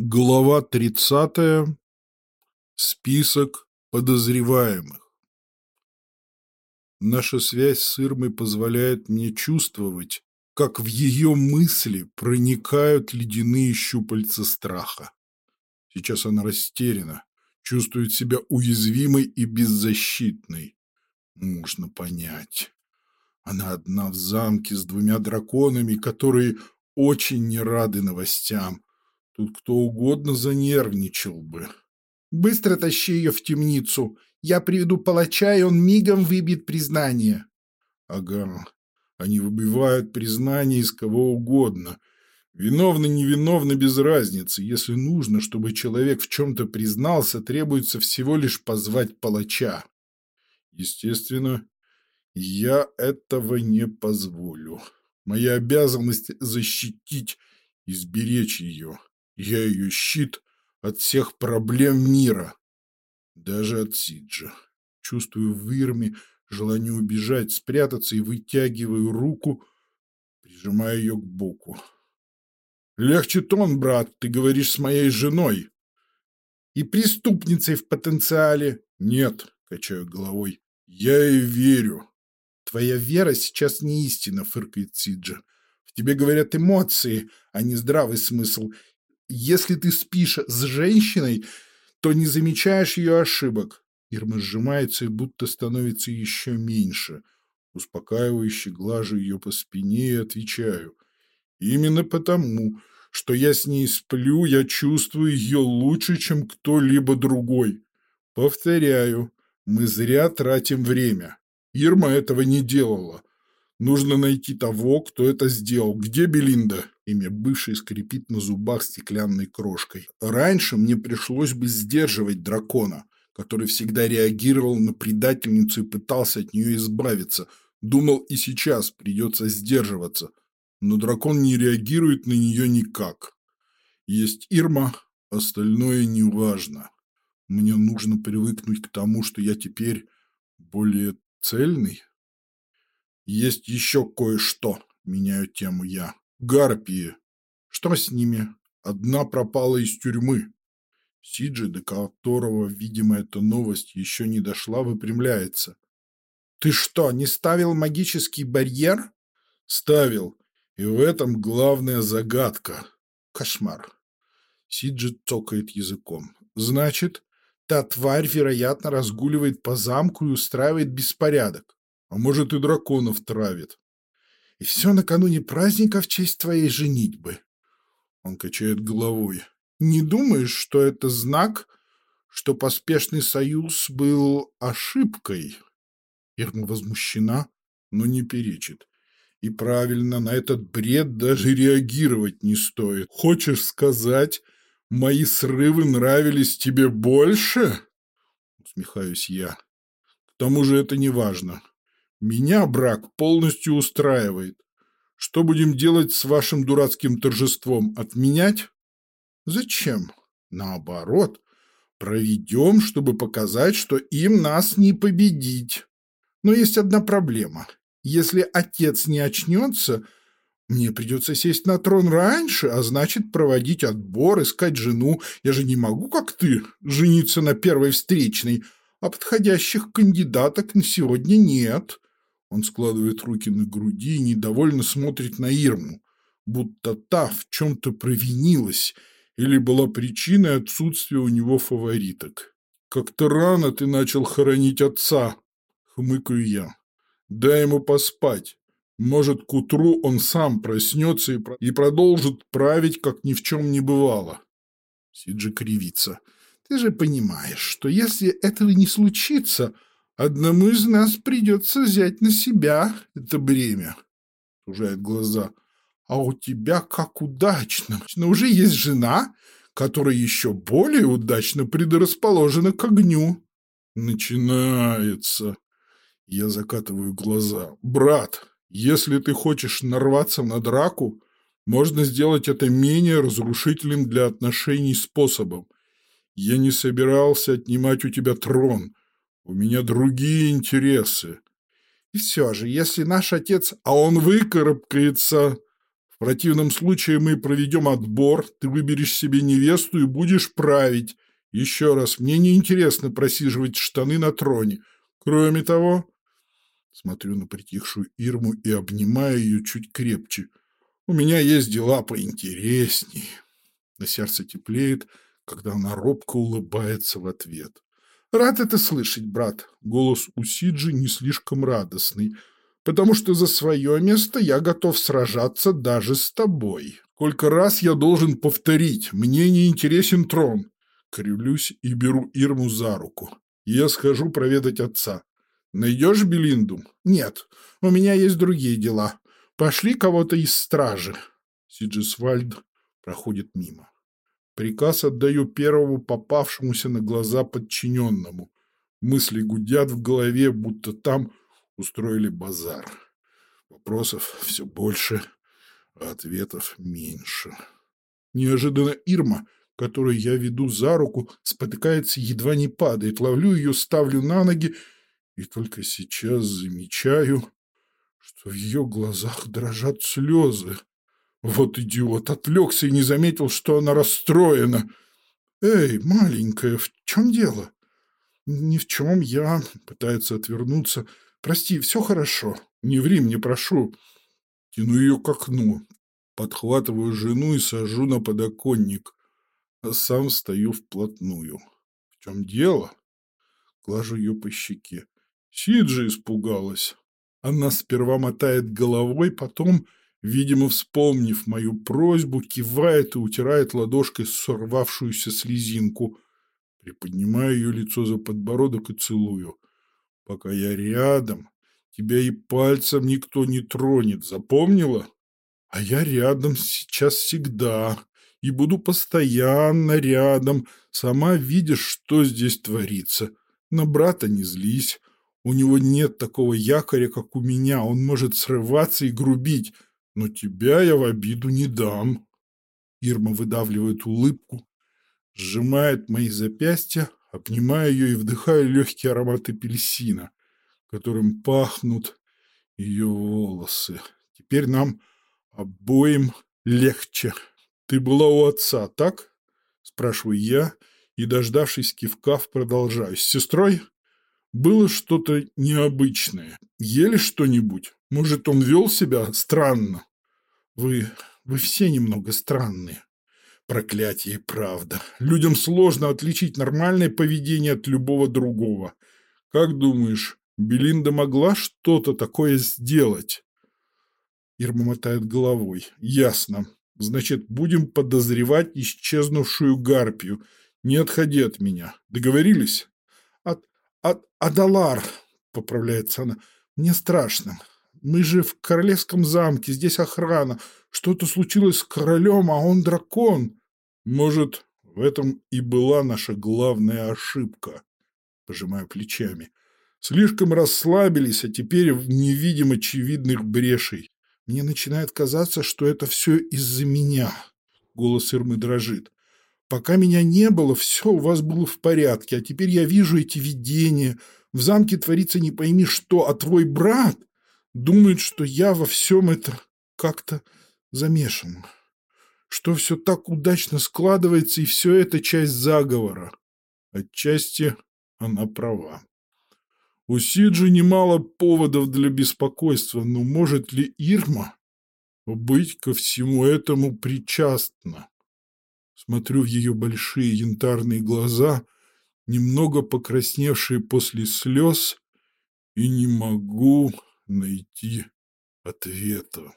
Глава 30. Список подозреваемых. Наша связь с Ирмой позволяет мне чувствовать, как в ее мысли проникают ледяные щупальца страха. Сейчас она растеряна, чувствует себя уязвимой и беззащитной. Можно понять. Она одна в замке с двумя драконами, которые очень не рады новостям – Тут кто угодно занервничал бы. Быстро тащи ее в темницу. Я приведу палача, и он мигом выбьет признание. Ага. Они выбивают признание из кого угодно. Виновны, невиновны, без разницы. Если нужно, чтобы человек в чем-то признался, требуется всего лишь позвать палача. Естественно, я этого не позволю. Моя обязанность защитить и сберечь ее. Я ее щит от всех проблем мира. Даже от Сиджа. Чувствую в Ирме желание убежать, спрятаться и вытягиваю руку, прижимая ее к боку. «Легче тон, брат, ты говоришь с моей женой». «И преступницей в потенциале». «Нет», — качаю головой, — «я ей верю». «Твоя вера сейчас не истина», — фыркает Сиджа. «В тебе говорят эмоции, а не здравый смысл, если ты спишь с женщиной, то не замечаешь ее ошибок. Ирма сжимается и будто становится еще меньше. Успокаивающе глажу ее по спине и отвечаю. Именно потому, что я с ней сплю, я чувствую ее лучше, чем кто-либо другой. Повторяю, мы зря тратим время. Ирма этого не делала. Нужно найти того, кто это сделал. Где Белинда? Имя бывшей скрипит на зубах стеклянной крошкой. Раньше мне пришлось бы сдерживать дракона, который всегда реагировал на предательницу и пытался от нее избавиться. Думал, и сейчас придется сдерживаться. Но дракон не реагирует на нее никак. Есть Ирма, остальное не важно. Мне нужно привыкнуть к тому, что я теперь более цельный. Есть еще кое-что, меняю тему я. Гарпии. Что с ними? Одна пропала из тюрьмы. Сиджи, до которого, видимо, эта новость еще не дошла, выпрямляется. «Ты что, не ставил магический барьер?» «Ставил. И в этом главная загадка. Кошмар». Сиджи цокает языком. «Значит, та тварь, вероятно, разгуливает по замку и устраивает беспорядок. А может, и драконов травит. И все накануне праздника в честь твоей женитьбы. Он качает головой. Не думаешь, что это знак, что поспешный союз был ошибкой? Ирма возмущена, но не перечит. И правильно, на этот бред даже реагировать не стоит. Хочешь сказать, мои срывы нравились тебе больше? Усмехаюсь я. К тому же это не важно. Меня брак полностью устраивает. Что будем делать с вашим дурацким торжеством? Отменять? Зачем? Наоборот, проведем, чтобы показать, что им нас не победить. Но есть одна проблема. Если отец не очнется, мне придется сесть на трон раньше, а значит проводить отбор, искать жену. Я же не могу, как ты, жениться на первой встречной, а подходящих кандидаток на сегодня нет. Он складывает руки на груди и недовольно смотрит на Ирму, будто та в чем-то провинилась или была причиной отсутствия у него фавориток. «Как-то рано ты начал хоронить отца», — хмыкаю я. «Дай ему поспать. Может, к утру он сам проснется и, про... и продолжит править, как ни в чем не бывало». Сиджи кривится. «Ты же понимаешь, что если этого не случится, Одному из нас придется взять на себя это бремя. Сужает глаза. А у тебя как удачно. Но уже есть жена, которая еще более удачно предрасположена к огню. Начинается. Я закатываю глаза. Брат, если ты хочешь нарваться на драку, можно сделать это менее разрушительным для отношений способом. Я не собирался отнимать у тебя трон. У меня другие интересы. И все же, если наш отец, а он выкарабкается, В противном случае мы проведем отбор, ты выберешь себе невесту и будешь править. Еще раз, мне не интересно просиживать штаны на троне. Кроме того, смотрю на притихшую Ирму и обнимаю ее чуть крепче. У меня есть дела поинтересней. На сердце теплеет, когда она робко улыбается в ответ. «Рад это слышать, брат!» Голос у Сиджи не слишком радостный, потому что за свое место я готов сражаться даже с тобой. Сколько раз я должен повторить, мне не интересен трон. Кривлюсь и беру Ирму за руку. Я схожу проведать отца. Найдешь Белинду? Нет, у меня есть другие дела. Пошли кого-то из стражи. Сиджисвальд проходит мимо. Приказ отдаю первому попавшемуся на глаза подчиненному. Мысли гудят в голове, будто там устроили базар. Вопросов все больше, а ответов меньше. Неожиданно Ирма, которую я веду за руку, спотыкается, едва не падает. Ловлю ее, ставлю на ноги, и только сейчас замечаю, что в ее глазах дрожат слезы. Вот идиот, отвлекся и не заметил, что она расстроена. «Эй, маленькая, в чем дело?» «Ни в чем я...» — пытается отвернуться. «Прости, все хорошо. Не ври мне, прошу». Тяну ее к окну, подхватываю жену и сажу на подоконник, а сам стою вплотную. «В чем дело?» Глажу ее по щеке. Сиджи испугалась. Она сперва мотает головой, потом Видимо, вспомнив мою просьбу, кивает и утирает ладошкой сорвавшуюся слезинку. Приподнимаю ее лицо за подбородок и целую. Пока я рядом, тебя и пальцем никто не тронет, запомнила? А я рядом сейчас всегда и буду постоянно рядом. Сама видишь, что здесь творится. На брата не злись. У него нет такого якоря, как у меня. Он может срываться и грубить но тебя я в обиду не дам. Ирма выдавливает улыбку, сжимает мои запястья, обнимая ее и вдыхая легкий аромат апельсина, которым пахнут ее волосы. Теперь нам обоим легче. Ты была у отца, так? Спрашиваю я и, дождавшись кивкав, продолжаю. С сестрой? Было что-то необычное. Ели что-нибудь? Может, он вел себя странно? Вы... вы все немного странные. Проклятие правда. Людям сложно отличить нормальное поведение от любого другого. Как думаешь, Белинда могла что-то такое сделать? Ирма мотает головой. Ясно. Значит, будем подозревать исчезнувшую гарпию. Не отходи от меня. Договорились? От... от... Адалар, поправляется она. Мне страшно. Мы же в королевском замке, здесь охрана. Что-то случилось с королем, а он дракон. Может, в этом и была наша главная ошибка. Пожимаю плечами. Слишком расслабились, а теперь не видим очевидных брешей. Мне начинает казаться, что это все из-за меня. Голос Ирмы дрожит. Пока меня не было, все у вас было в порядке, а теперь я вижу эти видения. В замке творится не пойми что, а твой брат думает, что я во всем это как-то замешан. Что все так удачно складывается, и все это часть заговора. Отчасти она права. У Сиджи немало поводов для беспокойства, но может ли Ирма быть ко всему этому причастна? Смотрю в ее большие янтарные глаза, немного покрасневшие после слез, и не могу найти ответа.